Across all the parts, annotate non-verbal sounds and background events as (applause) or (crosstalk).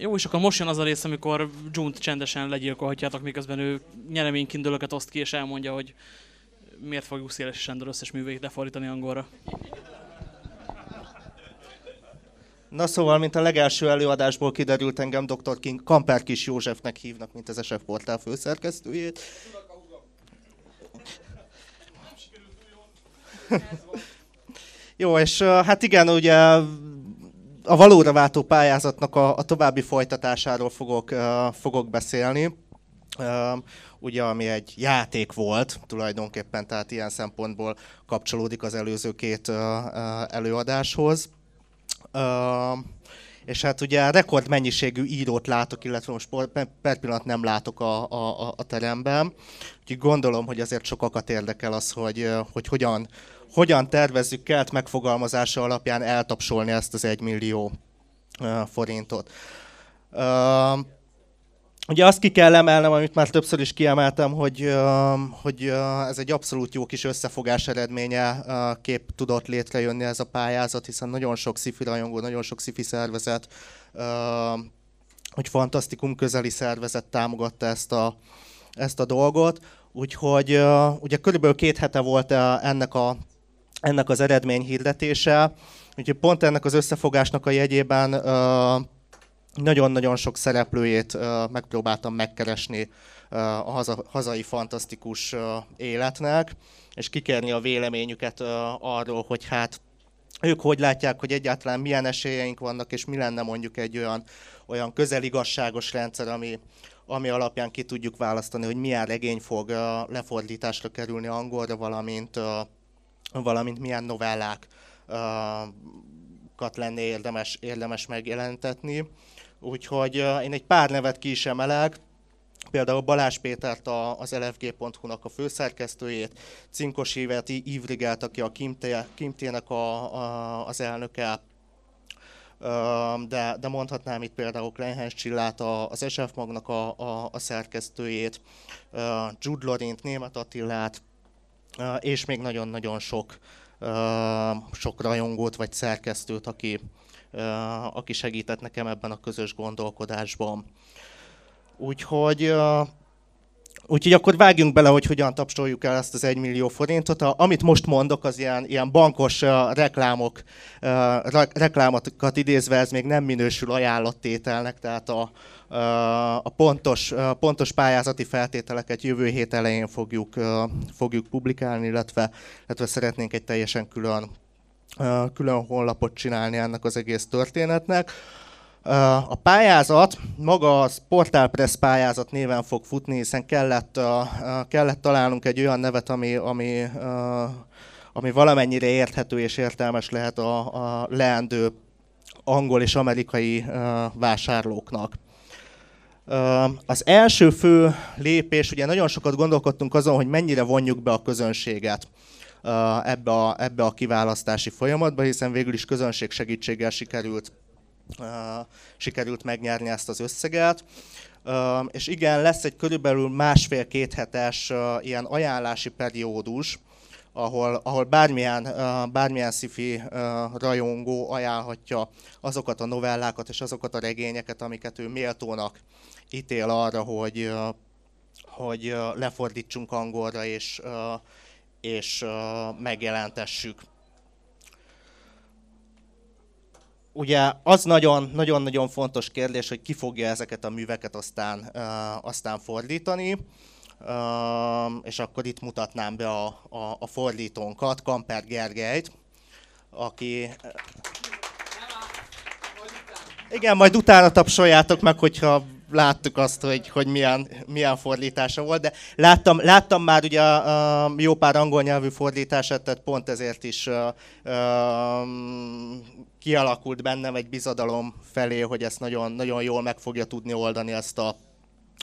Jó, és akkor most jön az a rész, amikor Junt csendesen legyilkolhatjátok, miközben ő nyereménykindölöket oszt ki, és elmondja, hogy miért fogjuk Széles Sándor összes művét lefordítani angolra. Na szóval, mint a legelső előadásból kiderült, engem Dr. King Kamper Kis Józsefnek hívnak, mint az SF Portál főszerkesztőjét. (laughs) Jó, és hát igen, ugye a valóra váltó pályázatnak a, a további folytatásáról fogok, uh, fogok beszélni. Uh, ugye, ami egy játék volt tulajdonképpen, tehát ilyen szempontból kapcsolódik az előző két uh, előadáshoz. Uh, és hát ugye rekord mennyiségű írót látok, illetve most per pillanat nem látok a, a, a teremben. Úgyhogy gondolom, hogy azért sokakat érdekel az, hogy, hogy hogyan, hogyan tervezzük kelt megfogalmazása alapján eltapsolni ezt az egymillió forintot. Ugye azt ki kell emelnem, amit már többször is kiemeltem, hogy, hogy ez egy abszolút jó kis összefogás eredménye kép tudott létrejönni ez a pályázat, hiszen nagyon sok szifi rajongó, nagyon sok szifi szervezet, hogy fantasztikum közeli szervezet támogatta ezt a, ezt a dolgot. Úgyhogy ugye körülbelül két hete volt ennek, a, ennek az eredmény hirdetése, úgyhogy pont ennek az összefogásnak a jegyében nagyon-nagyon sok szereplőjét megpróbáltam megkeresni a haza, hazai fantasztikus életnek, és kikérni a véleményüket arról, hogy hát ők hogy látják, hogy egyáltalán milyen esélyeink vannak, és mi lenne mondjuk egy olyan, olyan közeligasságos rendszer, ami, ami alapján ki tudjuk választani, hogy milyen regény fog lefordításra kerülni angolra, valamint, valamint milyen novellákat lenne érdemes, érdemes megjelentetni. Úgyhogy én egy pár nevet ki is emelek, például Balázs Pétert az lfg.hu-nak a főszerkesztőjét, Cinkos Évet, Ivrigelt, aki a Kimté-nek a, a, az elnöke, de, de mondhatnám itt például Kleinhens Csillát, az SF Magnak a, a, a szerkesztőjét, Jude Lorint, Német Attilát, és még nagyon-nagyon sok, sok rajongót vagy szerkesztőt, aki, aki segített nekem ebben a közös gondolkodásban. Úgyhogy Úgyhogy akkor vágjunk bele, hogy hogyan tapsoljuk el ezt az 1 millió forintot. Amit most mondok, az ilyen, ilyen bankos reklámok, reklámokat idézve, ez még nem minősül ajánlattételnek, tehát a, a pontos, pontos pályázati feltételeket jövő hét elején fogjuk, fogjuk publikálni, illetve, illetve szeretnénk egy teljesen külön, külön honlapot csinálni ennek az egész történetnek. A pályázat, maga a Portal Press pályázat néven fog futni, hiszen kellett, kellett találnunk egy olyan nevet, ami, ami, ami valamennyire érthető és értelmes lehet a, a leendő angol és amerikai vásárlóknak. Az első fő lépés, ugye nagyon sokat gondolkodtunk azon, hogy mennyire vonjuk be a közönséget ebbe a, ebbe a kiválasztási folyamatba, hiszen végül is közönség segítséggel sikerült sikerült megnyerni ezt az összeget. És igen, lesz egy körülbelül másfél-két hetes ilyen ajánlási periódus, ahol, ahol bármilyen, bármilyen sci rajongó ajánlhatja azokat a novellákat és azokat a regényeket, amiket ő méltónak ítél arra, hogy, hogy lefordítsunk angolra és, és megjelentessük. ugye az nagyon-nagyon fontos kérdés, hogy ki fogja ezeket a műveket aztán, aztán fordítani. Uh, és akkor itt mutatnám be a, a, a fordítónkat, Kamper Gergelyt, aki... Igen, majd utána tapsoljátok meg, hogyha láttuk azt, hogy, hogy milyen, milyen fordítása volt, de láttam, láttam már ugye uh, jó pár angol nyelvű fordítását, tehát pont ezért is uh, uh, kialakult bennem egy bizadalom felé, hogy ezt nagyon, nagyon jól meg fogja tudni oldani ezt a,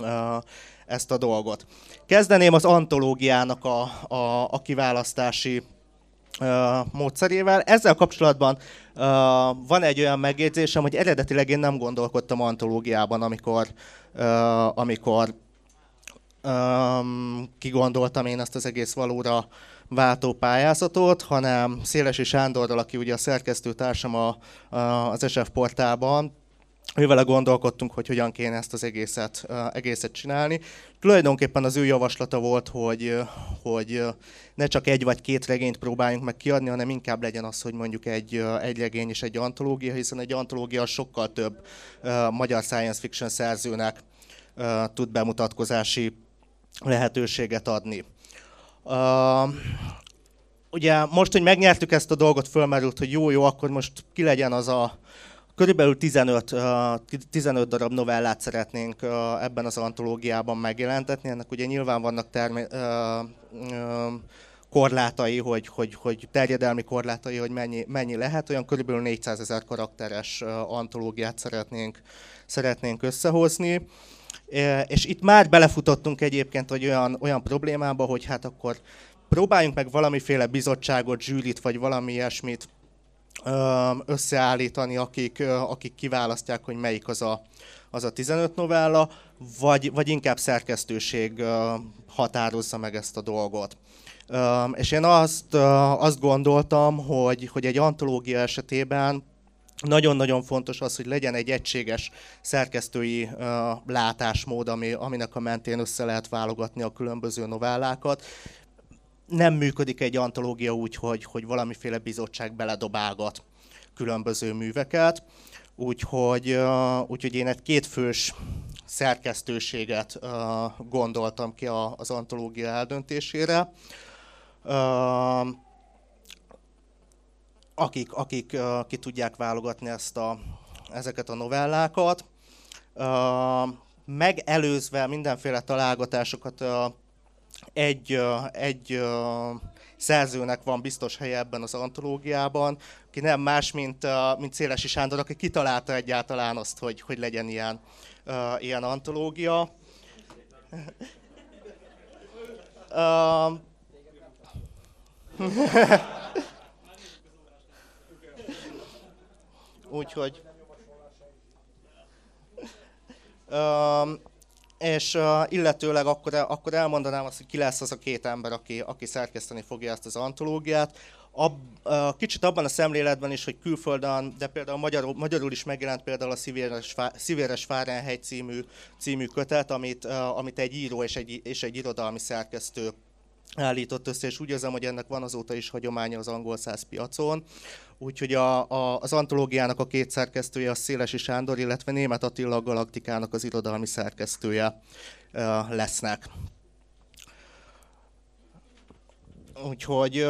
uh, ezt a dolgot. Kezdeném az antológiának a, a, a kiválasztási módszerével. Ezzel kapcsolatban van egy olyan megjegyzésem, hogy eredetileg én nem gondolkodtam antológiában, amikor, amikor kigondoltam én ezt az egész valóra váltó pályázatot, hanem Szélesi Sándorral, aki ugye a szerkesztőtársam a, az SF portálban, ővele gondolkodtunk, hogy hogyan kéne ezt az egészet, egészet csinálni. Tulajdonképpen az ő javaslata volt, hogy, hogy ne csak egy vagy két regényt próbáljunk meg kiadni, hanem inkább legyen az, hogy mondjuk egy, egy regény és egy antológia, hiszen egy antológia sokkal több magyar science fiction szerzőnek tud bemutatkozási lehetőséget adni. Ugye most, hogy megnyertük ezt a dolgot, fölmerült, hogy jó-jó, akkor most ki legyen az a Körülbelül 15, 15 darab novellát szeretnénk ebben az antológiában megjelentetni. Ennek ugye nyilván vannak termi- korlátai, hogy, hogy, hogy terjedelmi korlátai, hogy mennyi, mennyi lehet. Olyan körülbelül 400 ezer karakteres antológiát szeretnénk, szeretnénk összehozni. És itt már belefutottunk egyébként hogy olyan, olyan problémába, hogy hát akkor próbáljunk meg valamiféle bizottságot, zsűrit, vagy valami ilyesmit összeállítani, akik, akik kiválasztják, hogy melyik az a, az a 15 novella, vagy, vagy inkább szerkesztőség határozza meg ezt a dolgot. És én azt, azt gondoltam, hogy, hogy egy antológia esetében nagyon-nagyon fontos az, hogy legyen egy egységes szerkesztői uh, látásmód, ami, aminek a mentén össze lehet válogatni a különböző novellákat, nem működik egy antológia úgy, hogy, hogy valamiféle bizottság beledobálgat különböző műveket, úgyhogy, uh, úgyhogy én egy kétfős szerkesztőséget uh, gondoltam ki az antológia eldöntésére. Uh, akik, akik ki tudják válogatni ezt a, ezeket a novellákat. Megelőzve mindenféle találgatásokat egy, egy szerzőnek van biztos helye ebben az antológiában, aki nem más, mint, mint Szélesi Sándor, aki kitalálta egyáltalán azt, hogy, hogy legyen ilyen, ilyen antológia. (laughs) Úgyhogy... Um, és uh, illetőleg akkor, akkor elmondanám azt, hogy ki lesz az a két ember, aki, aki szerkeszteni fogja ezt az antológiát. Ab, uh, kicsit abban a szemléletben is, hogy külföldön, de például magyarul, magyarul is megjelent például a Szivéres, Szivéres Fárenhegy című, című kötet, amit, uh, amit egy író és egy, és egy irodalmi szerkesztő állított össze, és úgy érzem, hogy ennek van azóta is hagyománya az angol száz piacon. Úgyhogy a, a, az antológiának a két szerkesztője a Szélesi Sándor, illetve Német Attila Galaktikának az irodalmi szerkesztője lesznek. Úgyhogy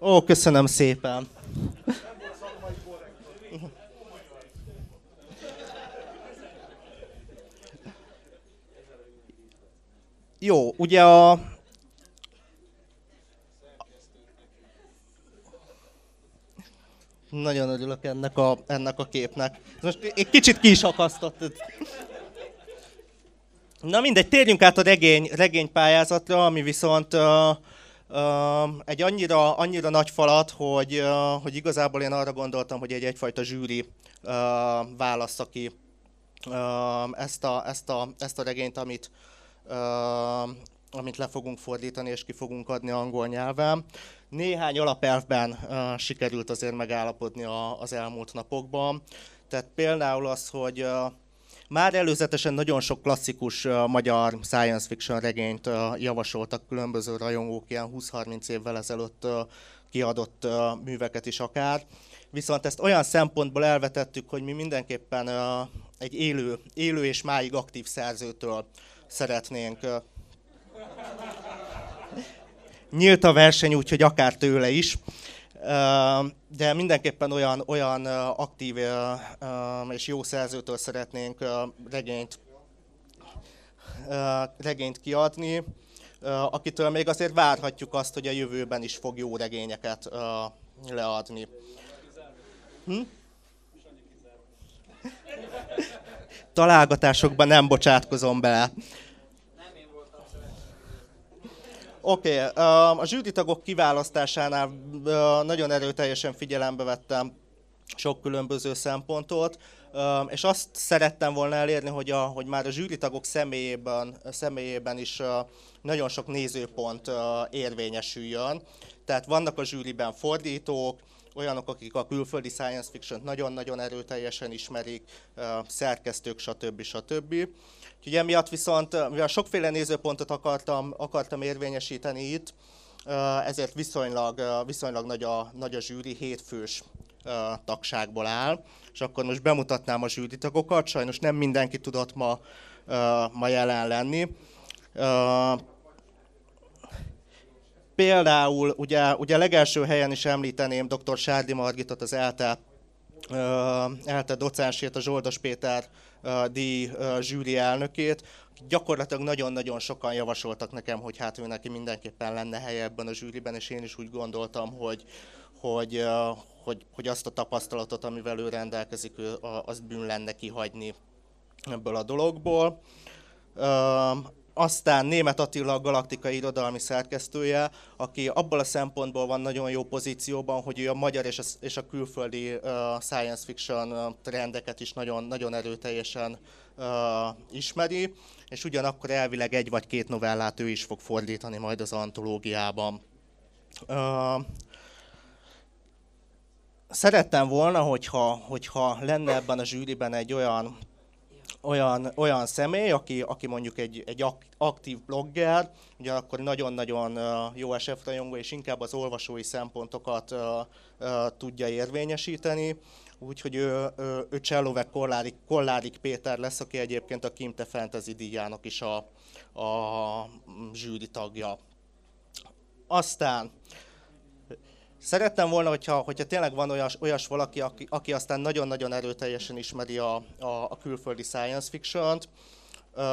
Ó, köszönöm szépen. Jó, ugye a... Nagyon örülök ennek a, ennek a képnek. Most egy kicsit ki is akasztott. Na mindegy, térjünk át a regény, regénypályázatra, ami viszont uh, egy annyira, annyira nagy falat, hogy, hogy igazából én arra gondoltam, hogy egy egyfajta zsűri válasz ki ezt, a, ezt, a, ezt a regényt, amit, amit le fogunk fordítani és ki fogunk adni angol nyelven. Néhány alapelvben sikerült azért megállapodni az elmúlt napokban. Tehát például az, hogy már előzetesen nagyon sok klasszikus magyar science fiction regényt javasoltak különböző rajongók, ilyen 20-30 évvel ezelőtt kiadott műveket is akár. Viszont ezt olyan szempontból elvetettük, hogy mi mindenképpen egy élő, élő és máig aktív szerzőtől szeretnénk. Nyílt a verseny, úgyhogy akár tőle is. De mindenképpen olyan, olyan aktív és jó szerzőtől szeretnénk regényt, regényt kiadni, akitől még azért várhatjuk azt, hogy a jövőben is fog jó regényeket leadni. Hm? találgatásokban nem bocsátkozom bele. Oké, okay, a zsűri tagok kiválasztásánál nagyon erőteljesen figyelembe vettem sok különböző szempontot, és azt szerettem volna elérni, hogy, a, hogy már a zsűritagok személyében, személyében is nagyon sok nézőpont érvényesüljön. Tehát vannak a zsűriben fordítók, olyanok, akik a külföldi science fiction nagyon-nagyon erőteljesen ismerik, szerkesztők, stb. stb. Úgyhogy emiatt viszont, mivel sokféle nézőpontot akartam, akartam érvényesíteni itt, ezért viszonylag, viszonylag nagy, a, nagy a zsűri, hétfős tagságból áll. És akkor most bemutatnám a zsűri tagokat, sajnos nem mindenki tudott ma, ma jelen lenni. Például ugye, ugye legelső helyen is említeném dr. Sárdi Margitot, az ELTE, ELTE docensét, a Zsoldos Péter díj zsűri elnökét. Gyakorlatilag nagyon-nagyon sokan javasoltak nekem, hogy hát ő neki mindenképpen lenne helye ebben a zsűriben, és én is úgy gondoltam, hogy, hogy, hogy, hogy azt a tapasztalatot, amivel ő rendelkezik, ő, azt bűn lenne kihagyni ebből a dologból. Aztán Német Attila a Galaktika irodalmi szerkesztője, aki abból a szempontból van nagyon jó pozícióban, hogy ő a magyar és a, és a külföldi uh, science fiction trendeket is nagyon, nagyon erőteljesen uh, ismeri, és ugyanakkor elvileg egy vagy két novellát ő is fog fordítani majd az antológiában. Uh, szerettem volna, hogyha, hogyha lenne ebben a zsűriben egy olyan olyan, olyan személy, aki, aki mondjuk egy, egy aktív blogger, ugyanakkor nagyon-nagyon jó SF rajongó, és inkább az olvasói szempontokat tudja érvényesíteni. Úgyhogy ő, ő, ő Csellovek Kollárik, Kollárik Péter lesz, aki egyébként a Kimte Fantasy díjának is a, a zsűri tagja. Aztán Szerettem volna, hogyha, hogyha tényleg van olyas, olyas valaki, aki, aki aztán nagyon-nagyon erőteljesen ismeri a, a, a külföldi science fiction-t, uh,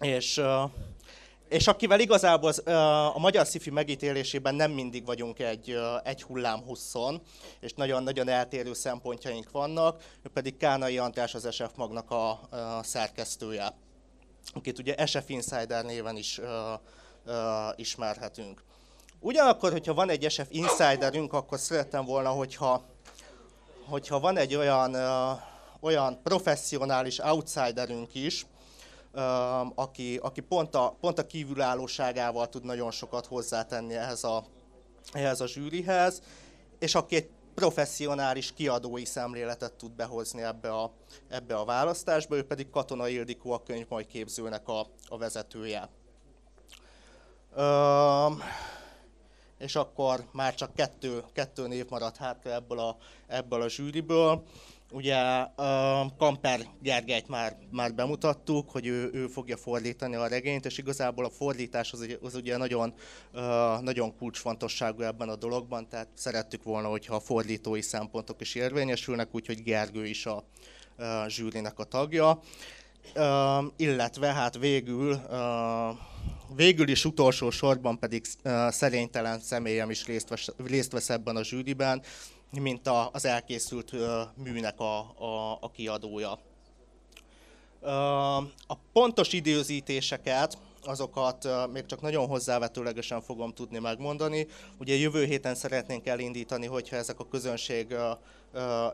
és, uh, és akivel igazából uh, a magyar sci megítélésében nem mindig vagyunk egy, uh, egy hullám huszon, és nagyon-nagyon eltérő szempontjaink vannak, ő pedig Kánai András az SF Magnak a, a szerkesztője, akit ugye SF Insider néven is uh, uh, ismerhetünk. Ugyanakkor, hogyha van egy SF insiderünk, akkor szerettem volna, hogyha, hogyha van egy olyan, olyan professzionális outsiderünk is, aki, aki pont, a, pont a kívülállóságával tud nagyon sokat hozzátenni ehhez a, ehhez a zsűrihez, és aki egy professzionális kiadói szemléletet tud behozni ebbe a, ebbe a választásba, ő pedig Katona Ildikó, a könyv majd képzőnek a, a vezetője. Uh, és akkor már csak kettő, kettő név maradt hátra ebből a, ebből a zsűriből. Ugye Kamper Gergelyt már, már bemutattuk, hogy ő, ő fogja fordítani a regényt, és igazából a fordítás az, az ugye nagyon, nagyon kulcsfontosságú ebben a dologban, tehát szerettük volna, hogyha a fordítói szempontok is érvényesülnek, úgyhogy Gergő is a, zsűrinek a tagja. Illetve hát végül végül is utolsó sorban pedig szerénytelen személyem is részt vesz, részt vesz ebben a zsűriben, mint a, az elkészült műnek a, a, a kiadója. A pontos időzítéseket, azokat még csak nagyon hozzávetőlegesen fogom tudni megmondani. Ugye jövő héten szeretnénk elindítani, hogyha ezek a közönség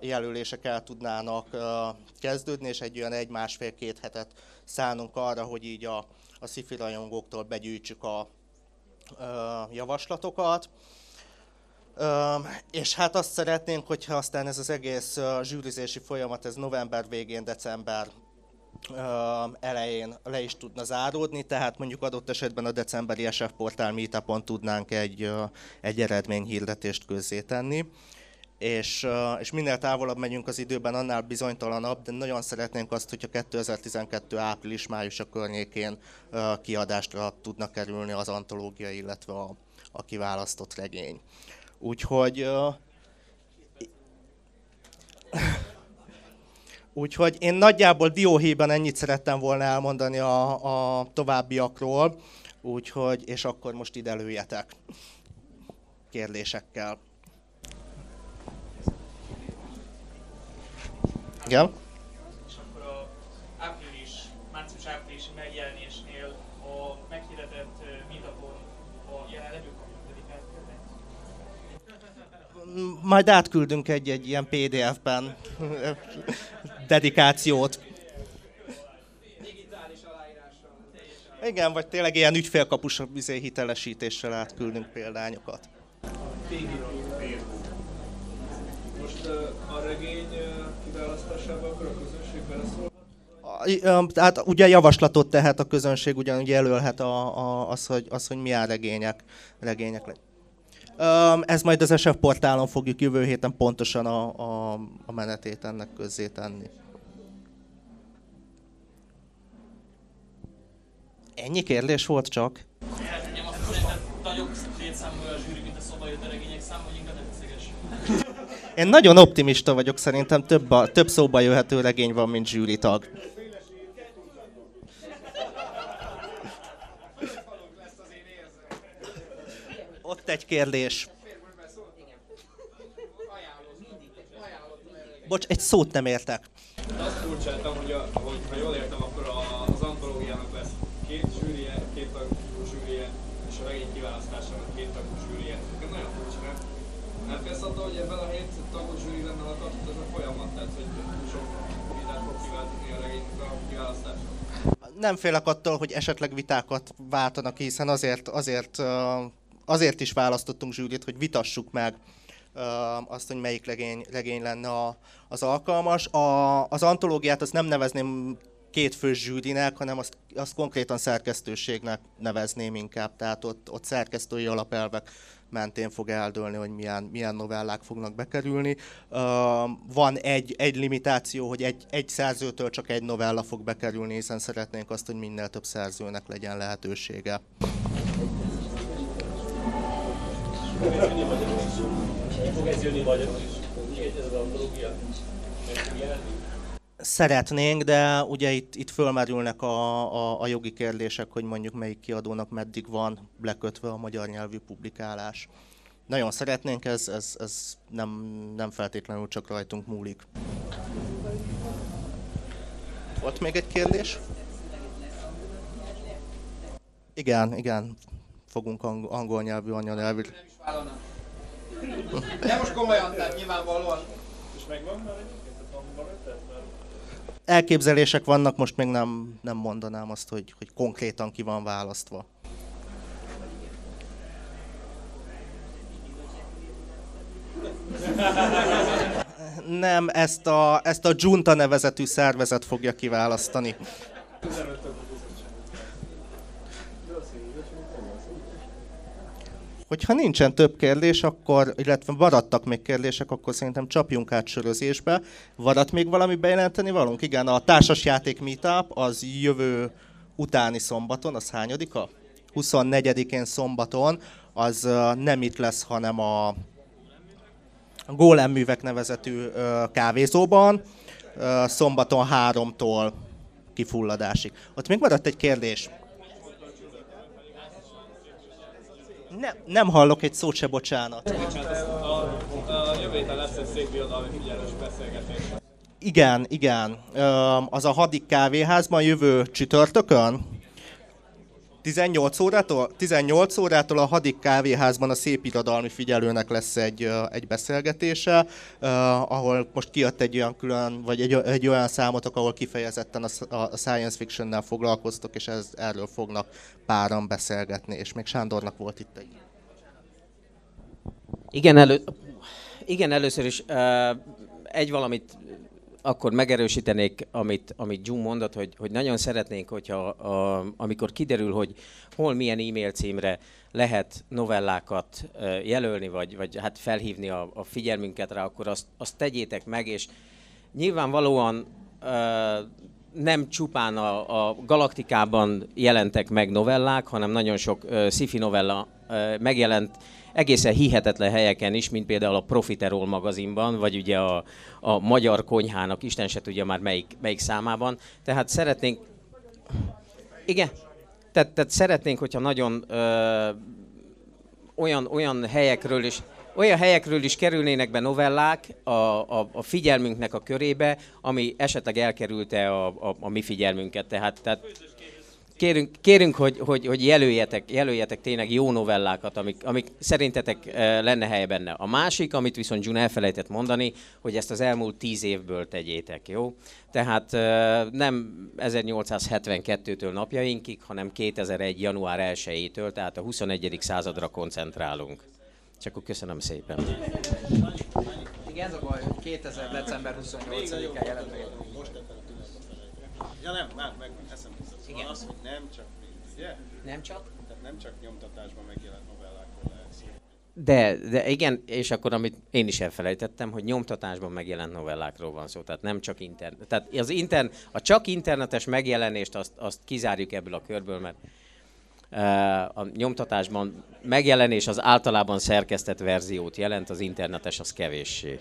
jelölések el tudnának kezdődni, és egy olyan egy-másfél-két hetet szánunk arra, hogy így a, a szifi rajongóktól begyűjtsük a javaslatokat. És hát azt szeretnénk, hogyha aztán ez az egész zsűrizési folyamat ez november végén, december elején le is tudna záródni, tehát mondjuk adott esetben a decemberi SF Portál meetupon tudnánk egy, egy eredményhirdetést közzétenni és, és minél távolabb megyünk az időben, annál bizonytalanabb, de nagyon szeretnénk azt, hogyha 2012. április-május a környékén kiadásra tudnak kerülni az antológia, illetve a, a kiválasztott regény. Úgyhogy Úgyhogy én nagyjából dióhéjban ennyit szerettem volna elmondani a, a továbbiakról, úgyhogy, és akkor most ide előjetek kérdésekkel. Igen. És akkor a április, március-áprilisi megjelenésnél a meghirdetett meetupon a jelenlevők kapnak Majd átküldünk egy-egy ilyen PDF-ben dedikációt. Igen, vagy tényleg ilyen ügyfélkapus izé, hitelesítéssel átküldünk példányokat. Most a regény kiválasztásában akkor a közönség beleszól? Tehát ugye javaslatot tehet a közönség, ugyanúgy jelölhet a, a, az, hogy, az, hogy milyen regények, regények legyenek. Ez majd az SF portálon fogjuk jövő héten pontosan a, a, a menetét ennek közzé tenni. Ennyi kérdés volt csak? Én nagyon optimista vagyok, szerintem több, a, több szóba jöhető regény van, mint zsűri Ott egy kérdés. Bocs, egy szót nem értek. De azt furcsáltam, hogy, a, hogy ha jól értem, akkor az antológiának lesz két zsűrie, két tagú zsűrie, és a regény kiválasztásának két tagú zsűrie. Ez nagyon furcsa, nem? Nem félsz attól, hogy ebben a hét tagú zsűri lenne alatt ez a folyamat, tehát hogy sok vitát fog kiváltani a regénynek a kiválasztása? Nem félek attól, hogy esetleg vitákat váltanak, hiszen azért, azért azért is választottunk zsűrit, hogy vitassuk meg azt, hogy melyik legény, legény lenne a, az alkalmas. A, az antológiát azt nem nevezném két fős zsűrinek, hanem azt, azt konkrétan szerkesztőségnek nevezném inkább, tehát ott, ott szerkesztői alapelvek mentén fog eldőlni, hogy milyen, milyen novellák fognak bekerülni. Van egy, egy limitáció, hogy egy, egy szerzőtől csak egy novella fog bekerülni, hiszen szeretnénk azt, hogy minél több szerzőnek legyen lehetősége. Szeretnénk, de ugye itt, itt fölmerülnek a, a, a jogi kérdések, hogy mondjuk melyik kiadónak meddig van lekötve a magyar nyelvű publikálás. Nagyon szeretnénk, ez, ez, ez nem, nem feltétlenül csak rajtunk múlik. Volt még egy kérdés? Igen, igen, fogunk angol nyelvű anyanyelvű vállalnak. De most komolyan, tehát nyilvánvalóan. És megvan már Elképzelések vannak, most még nem, nem mondanám azt, hogy, hogy konkrétan ki van választva. Nem, ezt a, ezt a Junta nevezetű szervezet fogja kiválasztani. Hogyha nincsen több kérdés, akkor, illetve maradtak még kérdések, akkor szerintem csapjunk át sörözésbe. Maradt még valami bejelenteni valunk? Igen, a társasjáték meetup az jövő utáni szombaton, az hányadika? 24-én szombaton, az nem itt lesz, hanem a Golem művek nevezetű kávézóban, szombaton háromtól kifulladásig. Ott még maradt egy kérdés. Nem, nem hallok egy szót se, bocsánat. A, a jövő héten lesz egy székbirodalmi figyelős beszélgetés. Igen, igen. Az a hadik kávéházban jövő csütörtökön, 18 órától, 18 órától a hadik kávéházban a szép irodalmi figyelőnek lesz egy, egy beszélgetése, uh, ahol most kijött egy olyan külön, vagy egy, egy olyan számotok, ahol kifejezetten a, a science fiction-nel foglalkoztok, és ez, erről fognak páran beszélgetni, és még Sándornak volt itt egy. Igen, elő, igen először is uh, egy valamit akkor megerősítenék, amit, amit June mondott, hogy, hogy nagyon szeretnénk, hogyha a, amikor kiderül, hogy hol milyen e-mail címre lehet novellákat jelölni, vagy, vagy hát felhívni a, a figyelmünket rá, akkor azt, azt tegyétek meg, és nyilvánvalóan nem csupán a, a galaktikában jelentek meg novellák, hanem nagyon sok sci-fi novella megjelent egészen hihetetlen helyeken is, mint például a Profiterol magazinban, vagy ugye a, a Magyar Konyhának, Isten se tudja már melyik, melyik számában. Tehát szeretnénk... Igen, tehát, tehát szeretnénk, hogyha nagyon ö, olyan, olyan helyekről is olyan helyekről is kerülnének be novellák a, a, a figyelmünknek a körébe, ami esetleg elkerülte a, a, a mi figyelmünket. Tehát, tehát kérünk, kérünk hogy, hogy, hogy jelöljetek, jelöljetek tényleg jó novellákat, amik, amik szerintetek lenne helye benne. A másik, amit viszont June elfelejtett mondani, hogy ezt az elmúlt tíz évből tegyétek, jó? Tehát eh, nem 1872-től napjainkig, hanem 2001. január 1-től, tehát a 21. századra koncentrálunk. Csak akkor köszönöm szépen. Igen, ez a baj, hogy 2000. december 28-án jelent meg. Ja nem, már meg, eszembe. Igen. Az, hogy nem csak ugye? Nem csak? Tehát nem csak nyomtatásban megjelent novellákról lehet szó. De, de igen, és akkor amit én is elfelejtettem, hogy nyomtatásban megjelent novellákról van szó, tehát nem csak internet. Tehát az intern, a csak internetes megjelenést azt, azt kizárjuk ebből a körből, mert uh, a nyomtatásban megjelenés az általában szerkesztett verziót jelent, az internetes az kevéssé.